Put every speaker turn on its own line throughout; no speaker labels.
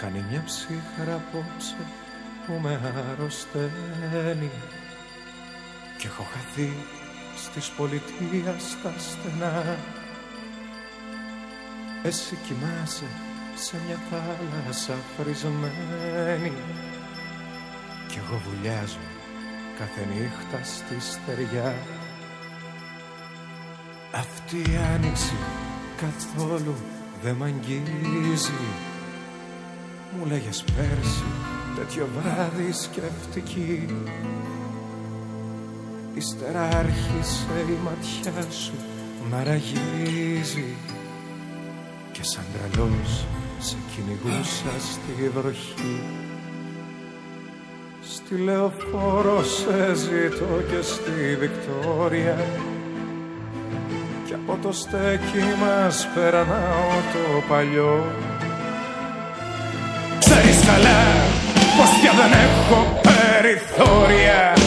Κάνει μια ψύχρα απόψε που με αρρωσταίνει. Κι έχω χαθεί στις πολιτείας τα στενά. Εσύ κοιμάσαι σε μια θάλασσα φρισμένη Κι εγώ βουλιάζω κάθε νύχτα στη στεριά. Αυτή η άνοιξη καθόλου δεν μ' αγγίζει Μου λέγες πέρσι τέτοιο βράδυ σκεφτική Ύστερα άρχισε η ματιά σου μαραγίζει Και σαν τρελός σε κυνηγούσα στη βροχή. Στη λεωφόρο σε ζητώ και στη Βικτόρια. Κι από το στέκι μας περνάω το παλιό. Ξέρεις καλά πως πια δεν έχω περιθώρια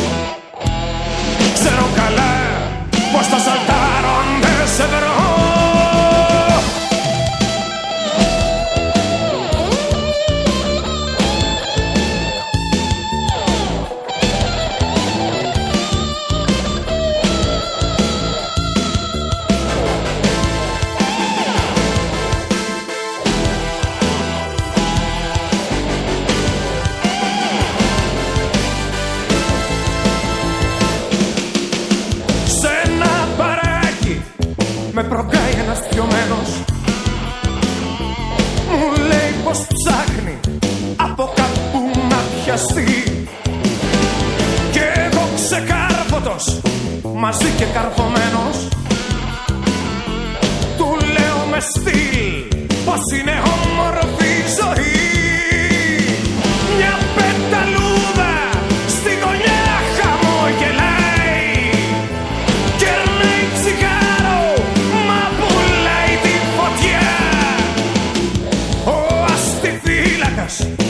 προκάει ένας πιωμένος Μου λέει πως ψάχνει από κάπου να πιαστεί. Κι εγώ ξεκάρφωτος μαζί και καρφωμένος. Του λέω με στυλ πως είναι cash.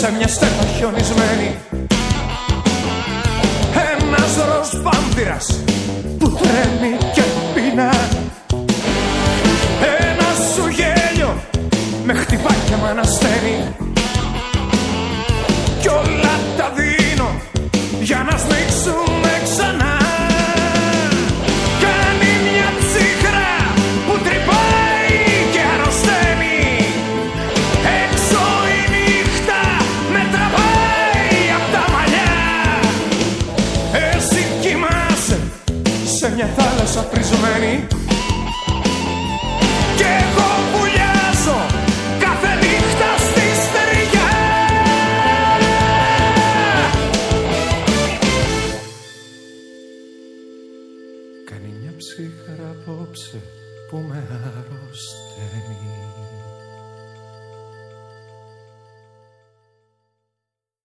Σε μια στέλα χιονισμένη. Ένας ροζ που τρέμει και πεινά. Ένα σου γέλιο με χτυπάει και μ' ανασταίνει. Κι όλα τα δίνω για να σμίξουμε ξανά σε μια θάλασσα πριζωμένη Κι εγώ βουλιάζω κάθε νύχτα στη στεριά Κάνει μια ψύχρα απόψε που με αρρωσταίνει